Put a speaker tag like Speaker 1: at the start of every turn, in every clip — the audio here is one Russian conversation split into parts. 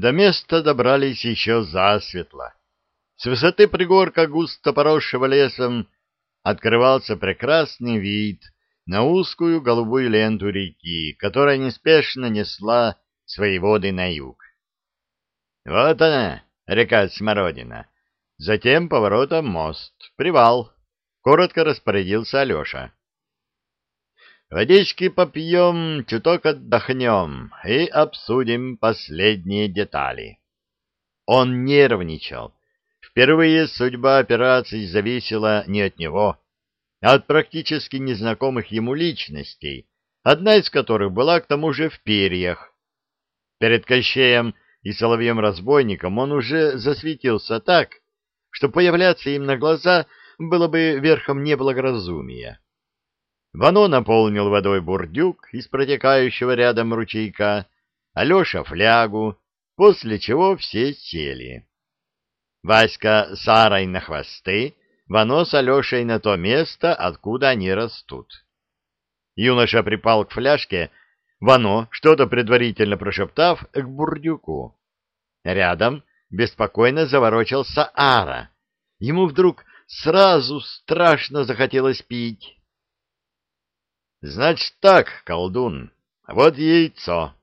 Speaker 1: До места добрались еще засветло. С высоты пригорка, густо поросшего лесом, открывался прекрасный вид на узкую голубую ленту реки, которая неспешно несла свои воды на юг. Вот она, река Смородина. Затем поворотом мост, привал. Коротко распорядился Алеша. Водички попьем, чуток отдохнем и обсудим последние детали. Он нервничал. Впервые судьба операции зависела не от него, а от практически незнакомых ему личностей, одна из которых была к тому же в перьях. Перед Кощеем и Соловьем-разбойником он уже засветился так, что появляться им на глаза было бы верхом неблагоразумия. Вано наполнил водой бурдюк из протекающего рядом ручейка, Алеша — флягу, после чего все сели. Васька с Арой на хвосты, Вано с Алешей на то место, откуда они растут. Юноша припал к фляжке, Вано, что-то предварительно прошептав, к бурдюку. Рядом беспокойно заворочился Ара. Ему вдруг сразу страшно захотелось пить. Значит так, колдун, вот яйцо.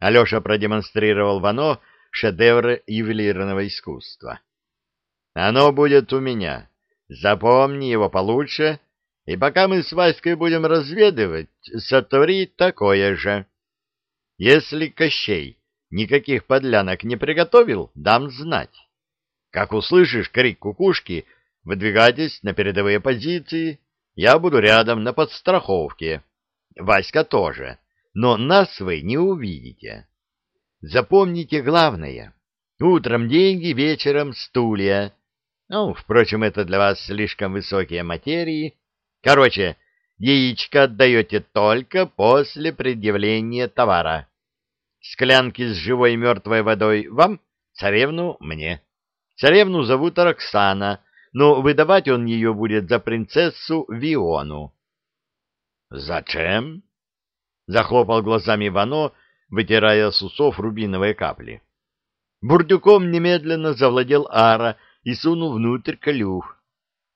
Speaker 1: Алеша продемонстрировал Вано шедевр ювелирного искусства. Оно будет у меня. Запомни его получше, и пока мы с Васькой будем разведывать, сотвори такое же. Если Кощей никаких подлянок не приготовил, дам знать. Как услышишь крик кукушки, выдвигайтесь на передовые позиции, я буду рядом на подстраховке. Васька тоже. Но нас вы не увидите. Запомните главное. Утром деньги, вечером стулья. Ну, впрочем, это для вас слишком высокие материи. Короче, яичко отдаете только после предъявления товара. Склянки с живой и мертвой водой вам, царевну мне. Царевну зовут Роксана, но выдавать он ее будет за принцессу Виону. — Зачем? — захлопал глазами Вано, вытирая с усов рубиновые капли. Бурдюком немедленно завладел Ара и сунул внутрь колюх.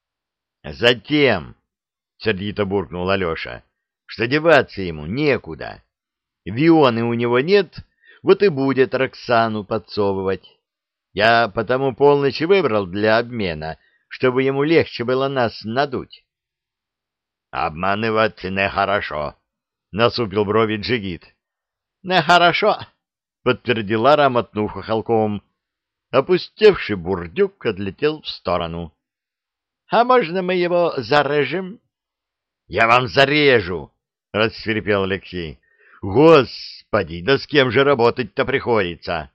Speaker 1: — Затем, — сердито буркнул Алеша, — что деваться ему некуда. Вионы у него нет, вот и будет Роксану подсовывать. Я потому полночи выбрал для обмена — чтобы ему легче было нас надуть. — Обманывать нехорошо, — насупил брови джигит. — Нехорошо, — подтвердила Ара, мотнув хохолком. Опустевший бурдюк отлетел в сторону. — А можно мы его зарежем? — Я вам зарежу, — рассверепел Алексей. — Господи, да с кем же работать-то приходится?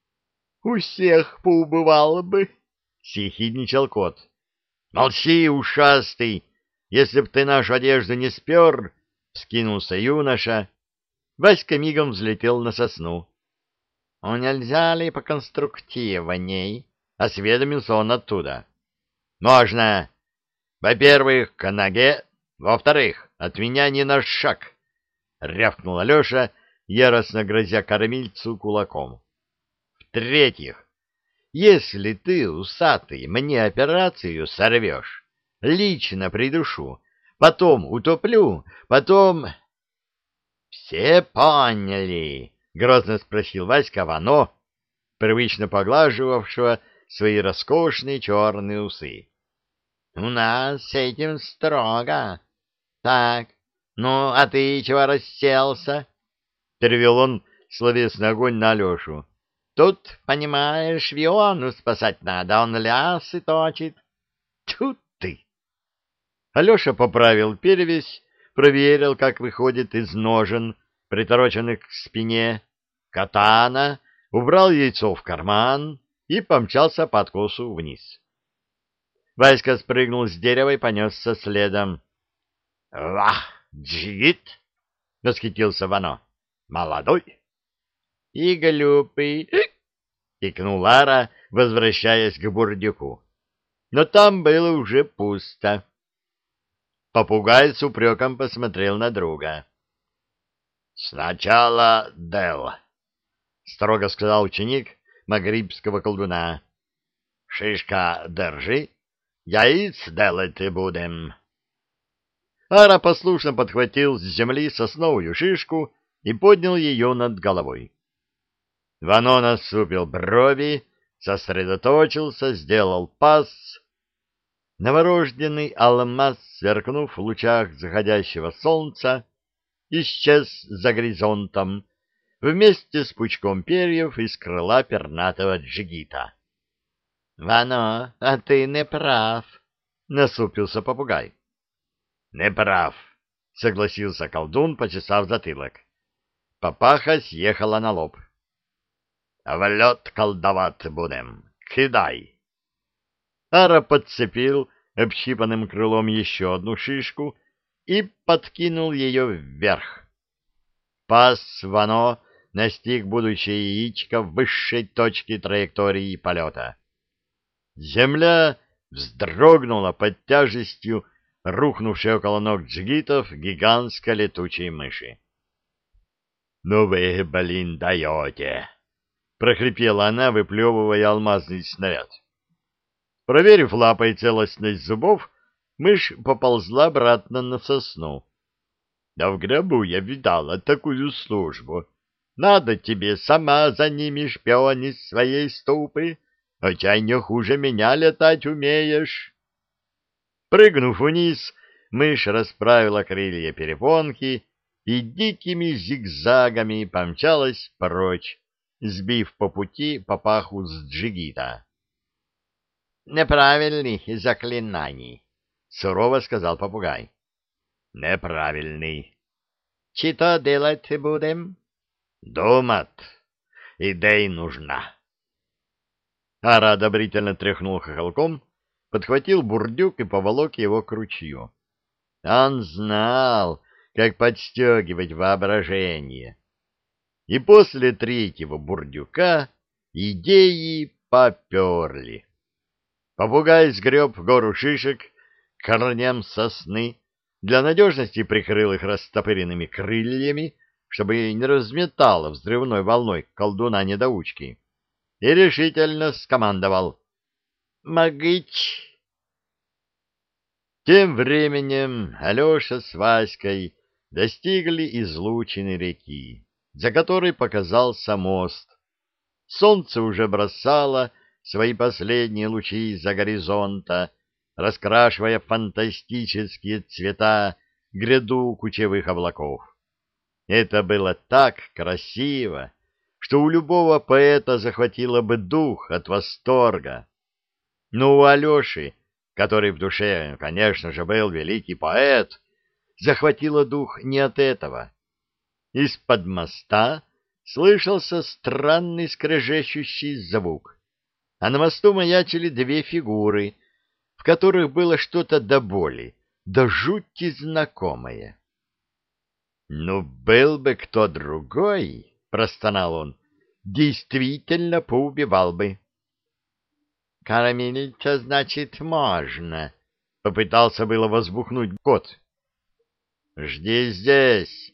Speaker 1: — У всех поубывало бы, — съехидничал кот. — Молчи, ушастый! Если б ты нашу одежду не спер, — скинулся юноша. Васька мигом взлетел на сосну. — Ну, нельзя ли поконструктивней? — осведомился он оттуда. — Можно. Во-первых, к ноге, во-вторых, от меня не на шаг, — рявкнул Алеша, яростно грозя кормильцу кулаком. — В-третьих, если ты, усатый, мне операцию сорвешь, лично придушу, потом утоплю, потом... — Все поняли? — грозно спросил Васька Вано, привычно поглаживавшего свои роскошные черные усы. — У нас с этим строго. Так, ну, а ты чего расселся? — перевел он словесный огонь на Алешу. Тут, понимаешь, Виону спасать надо, он лясы точит. Тут ты! Алеша поправил перевязь, проверил, как выходит из ножен, притороченных к спине, катана, убрал яйцо в карман и помчался по откосу вниз. Васька спрыгнул с дерева и понесся следом. — Вах, джигит! — восхитился Вано. — Молодой! И глюпый, — икнул Лара, возвращаясь к бурдюку. Но там было уже пусто. Попугай с упреком посмотрел на друга. — Сначала Дел. — строго сказал ученик магрибского колдуна. — Шишка, держи, яиц делать будем. Ара послушно подхватил с земли сосновую шишку и поднял ее над головой. Вано насупил брови, сосредоточился, сделал пас. Новорожденный алмаз, сверкнув в лучах заходящего солнца, исчез за горизонтом, вместе с пучком перьев из крыла пернатого джигита. — Вано, а ты не прав, — насупился попугай. — Не прав, — согласился колдун, почесав затылок. Папаха съехала на лоб. — В лед колдовать будем. Кидай. Ара подцепил общипанным крылом еще одну шишку и подкинул ее вверх. Пас Вано настиг будущее яичко в высшей точке траектории полета. Земля вздрогнула под тяжестью рухнувшей около ног джигитов гигантской летучей мыши. — Ну вы, блин, даете! — прохрипела она, выплевывая алмазный снаряд. Проверив лапой целостность зубов, мышь поползла обратно на сосну. — Да в гробу я видала такую службу. Надо тебе сама за ними шпионить своей ступы, а чай не хуже меня летать умеешь. Прыгнув вниз, мышь расправила крылья перепонки и дикими зигзагами помчалась прочь, сбив по пути папаху с джигита. — Неправильный заклинаний, — сурово сказал попугай. — Неправильный. — Что делать будем? Думать. Идей нужна. Ара одобрительно тряхнул хохолком, подхватил бурдюк и поволок его к ручью. Он знал, как подстегивать воображение. И после третьего бурдюка идеи поперли. Попугай сгреб гору шишек корням сосны, для надежности прикрыл их растопыренными крыльями, чтобы не разметало взрывной волной колдуна-недоучки, и решительно скомандовал «Магич!». Тем временем Алеша с Васькой достигли излучины реки, за которой показался мост. Солнце уже бросало свои последние лучи за горизонта, раскрашивая фантастические цвета гряду кучевых облаков. Это было так красиво, что у любого поэта захватило бы дух от восторга. Но у Алеши, который в душе, конечно же, был великий поэт, захватило дух не от этого. Из-под моста слышался странный скрежещущий звук, а на мосту маячили две фигуры, в которых было что-то до боли, до жути знакомое. «Ну, был бы кто другой, — простонал он, — действительно поубивал бы». «Карамелить-то, значит, можно», — попытался было возбухнуть кот. «Жди здесь», —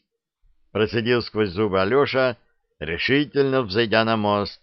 Speaker 1: процедил сквозь зубы Алеша, решительно взойдя на мост